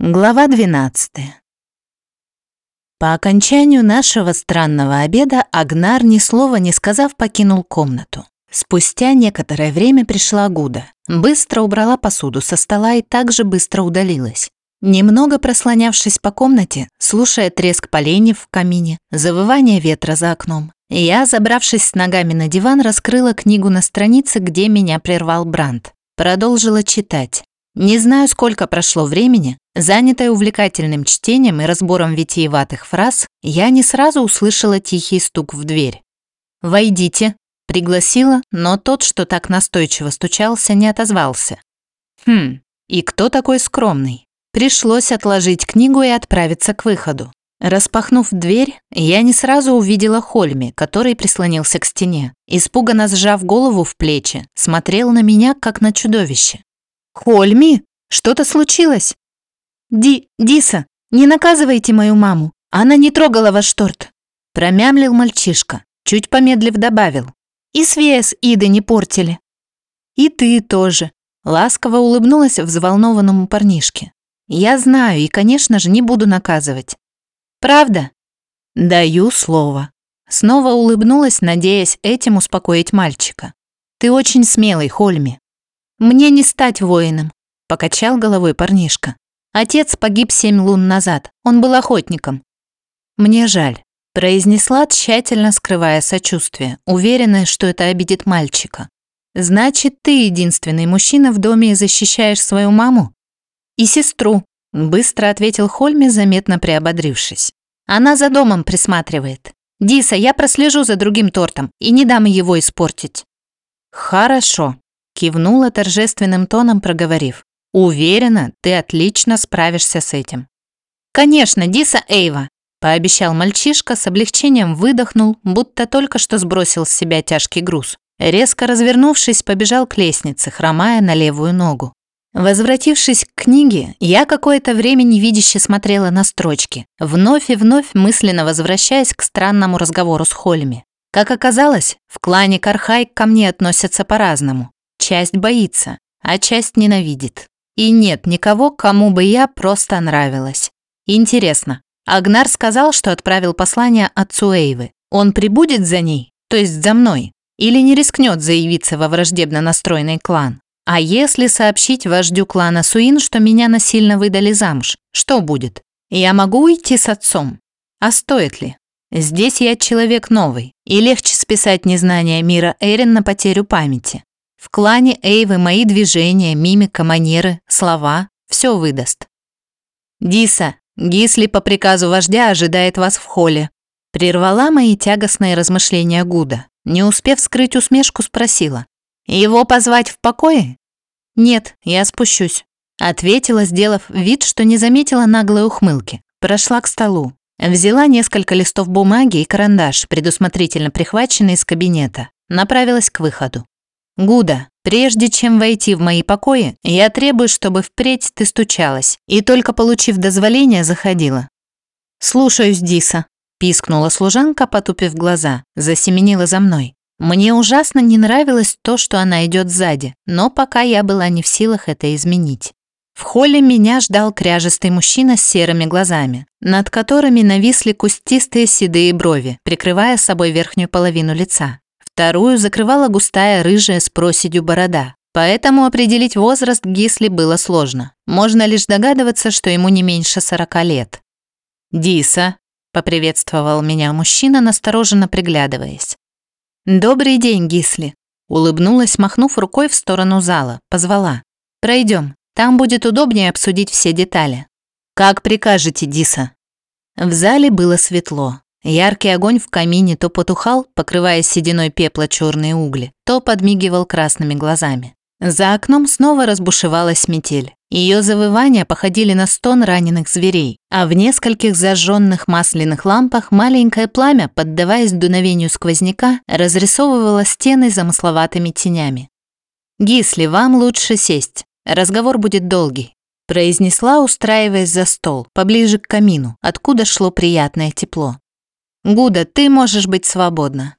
Глава 12. По окончанию нашего странного обеда Агнар, ни слова не сказав, покинул комнату. Спустя некоторое время пришла Гуда. Быстро убрала посуду со стола и также быстро удалилась. Немного прослонявшись по комнате, слушая треск поленьев в камине, завывание ветра за окном, я, забравшись с ногами на диван, раскрыла книгу на странице, где меня прервал Бранд. Продолжила читать. Не знаю, сколько прошло времени, занятая увлекательным чтением и разбором витиеватых фраз, я не сразу услышала тихий стук в дверь. «Войдите», — пригласила, но тот, что так настойчиво стучался, не отозвался. «Хм, и кто такой скромный?» Пришлось отложить книгу и отправиться к выходу. Распахнув дверь, я не сразу увидела Хольми, который прислонился к стене. Испуганно сжав голову в плечи, смотрел на меня, как на чудовище. «Хольми, что-то случилось?» «Ди, Диса, не наказывайте мою маму, она не трогала ваш торт», промямлил мальчишка, чуть помедлив добавил. «И Свея с Идой не портили». «И ты тоже», ласково улыбнулась взволнованному парнишке. «Я знаю и, конечно же, не буду наказывать». «Правда?» «Даю слово». Снова улыбнулась, надеясь этим успокоить мальчика. «Ты очень смелый, Хольми. «Мне не стать воином», – покачал головой парнишка. «Отец погиб семь лун назад, он был охотником». «Мне жаль», – произнесла, тщательно скрывая сочувствие, уверенная, что это обидит мальчика. «Значит, ты единственный мужчина в доме и защищаешь свою маму?» «И сестру», – быстро ответил Хольми, заметно приободрившись. «Она за домом присматривает. Диса, я прослежу за другим тортом и не дам его испортить». «Хорошо», Кивнула торжественным тоном, проговорив. «Уверена, ты отлично справишься с этим». «Конечно, Диса Эйва», – пообещал мальчишка, с облегчением выдохнул, будто только что сбросил с себя тяжкий груз. Резко развернувшись, побежал к лестнице, хромая на левую ногу. Возвратившись к книге, я какое-то время невидяще смотрела на строчки, вновь и вновь мысленно возвращаясь к странному разговору с Хольми. Как оказалось, в клане Кархай ко мне относятся по-разному. Часть боится, а часть ненавидит. И нет никого, кому бы я просто нравилась. Интересно, Агнар сказал, что отправил послание отцу Эйвы. Он прибудет за ней, то есть за мной, или не рискнет заявиться во враждебно настроенный клан? А если сообщить вождю клана Суин, что меня насильно выдали замуж, что будет? Я могу уйти с отцом? А стоит ли? Здесь я человек новый, и легче списать незнание мира Эрин на потерю памяти. В клане Эйвы мои движения, мимика, манеры, слова – все выдаст. «Диса, Гисли по приказу вождя ожидает вас в холле». Прервала мои тягостные размышления Гуда. Не успев скрыть усмешку, спросила. «Его позвать в покое?» «Нет, я спущусь», – ответила, сделав вид, что не заметила наглой ухмылки. Прошла к столу. Взяла несколько листов бумаги и карандаш, предусмотрительно прихваченный из кабинета. Направилась к выходу. Гуда, прежде чем войти в мои покои, я требую, чтобы впредь ты стучалась и только получив дозволение заходила. Слушаюсь, Диса, пискнула служанка, потупив глаза, засеменила за мной. Мне ужасно не нравилось то, что она идет сзади, но пока я была не в силах это изменить. В холле меня ждал кряжестый мужчина с серыми глазами, над которыми нависли кустистые седые брови, прикрывая собой верхнюю половину лица. Вторую закрывала густая рыжая с проседью борода. Поэтому определить возраст Гисли было сложно. Можно лишь догадываться, что ему не меньше сорока лет. «Диса», — поприветствовал меня мужчина, настороженно приглядываясь. «Добрый день, Гисли», — улыбнулась, махнув рукой в сторону зала, позвала. «Пройдем, там будет удобнее обсудить все детали». «Как прикажете, Диса». В зале было светло. Яркий огонь в камине то потухал, покрывая сединой пепла черные угли, то подмигивал красными глазами. За окном снова разбушевалась метель. Ее завывания походили на стон раненых зверей, а в нескольких зажженных масляных лампах маленькое пламя, поддаваясь дуновению сквозняка, разрисовывало стены замысловатыми тенями. «Гисли, вам лучше сесть. Разговор будет долгий», произнесла, устраиваясь за стол, поближе к камину, откуда шло приятное тепло. «Гуда, ты можешь быть свободна».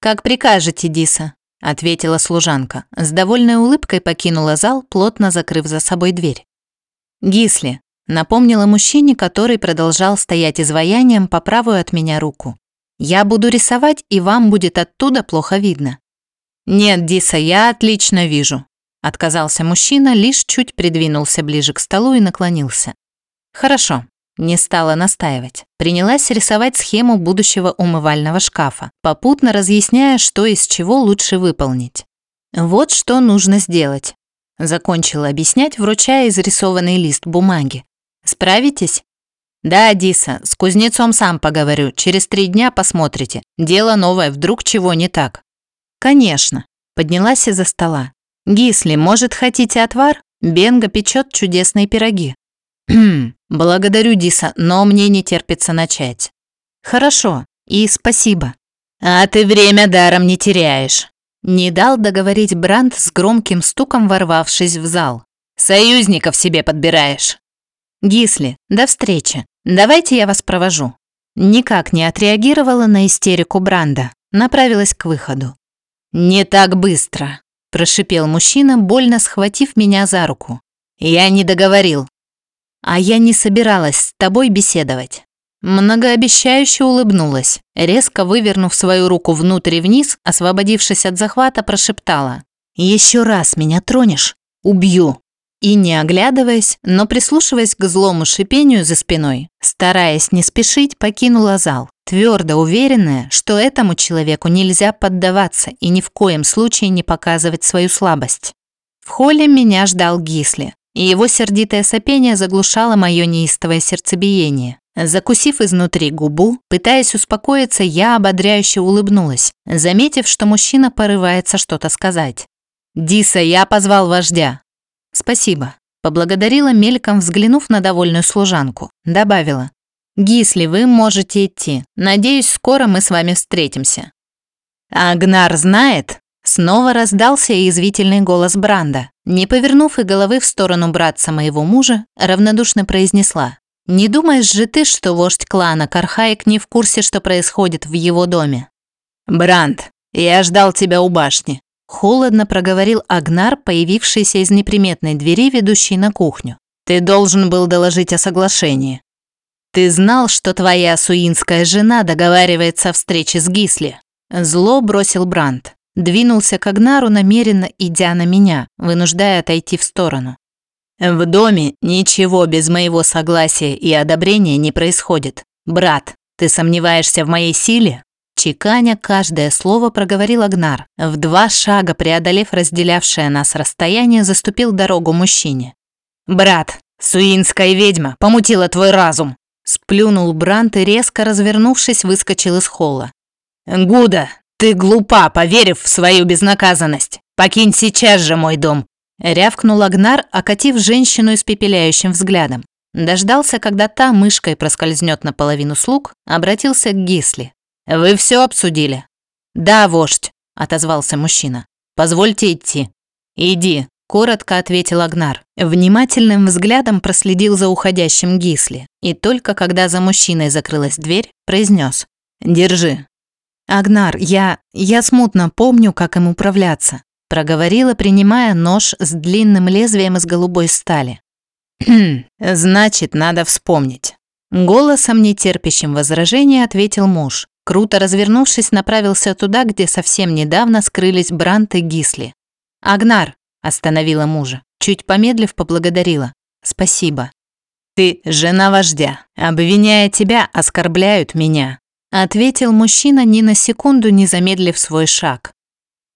«Как прикажете, Диса», – ответила служанка. С довольной улыбкой покинула зал, плотно закрыв за собой дверь. «Гисли, Напомнила мужчине, который продолжал стоять изваянием по правую от меня руку. «Я буду рисовать, и вам будет оттуда плохо видно». «Нет, Диса, я отлично вижу», – отказался мужчина, лишь чуть придвинулся ближе к столу и наклонился. «Хорошо, не стала настаивать. Принялась рисовать схему будущего умывального шкафа, попутно разъясняя, что из чего лучше выполнить. Вот что нужно сделать. Закончила объяснять, вручая изрисованный лист бумаги. Справитесь? Да, Диса, с кузнецом сам поговорю. Через три дня посмотрите. Дело новое, вдруг чего не так. Конечно. Поднялась из-за стола. Гисли, может, хотите отвар? Бенга печет чудесные пироги. Благодарю, Диса, но мне не терпится начать. Хорошо, и спасибо. А ты время даром не теряешь. Не дал договорить Бранд с громким стуком, ворвавшись в зал. Союзников себе подбираешь. Гисли, до встречи. Давайте я вас провожу. Никак не отреагировала на истерику Бранда. Направилась к выходу. Не так быстро, прошипел мужчина, больно схватив меня за руку. Я не договорил. А я не собиралась с тобой беседовать. Многообещающе улыбнулась, резко вывернув свою руку внутрь и вниз, освободившись от захвата, прошептала. «Еще раз меня тронешь? Убью!» И не оглядываясь, но прислушиваясь к злому шипению за спиной, стараясь не спешить, покинула зал, твердо уверенная, что этому человеку нельзя поддаваться и ни в коем случае не показывать свою слабость. В холле меня ждал Гисли, и его сердитое сопение заглушало мое неистовое сердцебиение. Закусив изнутри губу, пытаясь успокоиться, я ободряюще улыбнулась, заметив, что мужчина порывается что-то сказать. «Диса, я позвал вождя». «Спасибо», – поблагодарила мельком, взглянув на довольную служанку. Добавила. «Гисли, вы можете идти. Надеюсь, скоро мы с вами встретимся». «Агнар знает?» Снова раздался язвительный голос Бранда. Не повернув и головы в сторону братца моего мужа, равнодушно произнесла. «Не думаешь же ты, что вождь клана Кархаик не в курсе, что происходит в его доме?» «Бранд, я ждал тебя у башни», – холодно проговорил Агнар, появившийся из неприметной двери, ведущей на кухню. «Ты должен был доложить о соглашении». «Ты знал, что твоя суинская жена договаривается о встрече с Гисли?» Зло бросил Бранд. Двинулся к Агнару, намеренно идя на меня, вынуждая отойти в сторону. «В доме ничего без моего согласия и одобрения не происходит. Брат, ты сомневаешься в моей силе?» Чеканя каждое слово проговорил Агнар. В два шага преодолев разделявшее нас расстояние, заступил дорогу мужчине. «Брат, суинская ведьма помутила твой разум!» Сплюнул Брант и, резко развернувшись, выскочил из холла. «Гуда, «Ты глупа, поверив в свою безнаказанность! Покинь сейчас же мой дом!» Рявкнул Агнар, окатив женщину испепеляющим взглядом. Дождался, когда та мышкой проскользнет наполовину слуг, обратился к Гисли. «Вы все обсудили?» «Да, вождь», – отозвался мужчина. «Позвольте идти». «Иди», – коротко ответил Агнар. Внимательным взглядом проследил за уходящим Гисли, и только когда за мужчиной закрылась дверь, произнес: «Держи, «Агнар, я... я смутно помню, как им управляться», проговорила, принимая нож с длинным лезвием из голубой стали. «Хм, значит, надо вспомнить». Голосом, нетерпящим возражения, ответил муж. Круто развернувшись, направился туда, где совсем недавно скрылись Брант и Гисли. «Агнар», – остановила мужа. Чуть помедлив, поблагодарила. «Спасибо». «Ты жена вождя. Обвиняя тебя, оскорбляют меня ответил мужчина ни на секунду не замедлив свой шаг.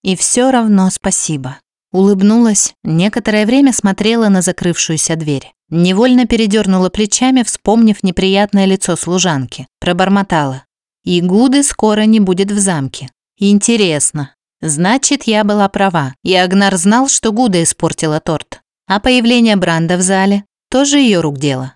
И все равно спасибо. Улыбнулась, некоторое время смотрела на закрывшуюся дверь. Невольно передернула плечами, вспомнив неприятное лицо служанки. Пробормотала. И Гуды скоро не будет в замке. Интересно. Значит, я была права, и Агнар знал, что Гуда испортила торт. А появление Бранда в зале – тоже ее рук дело.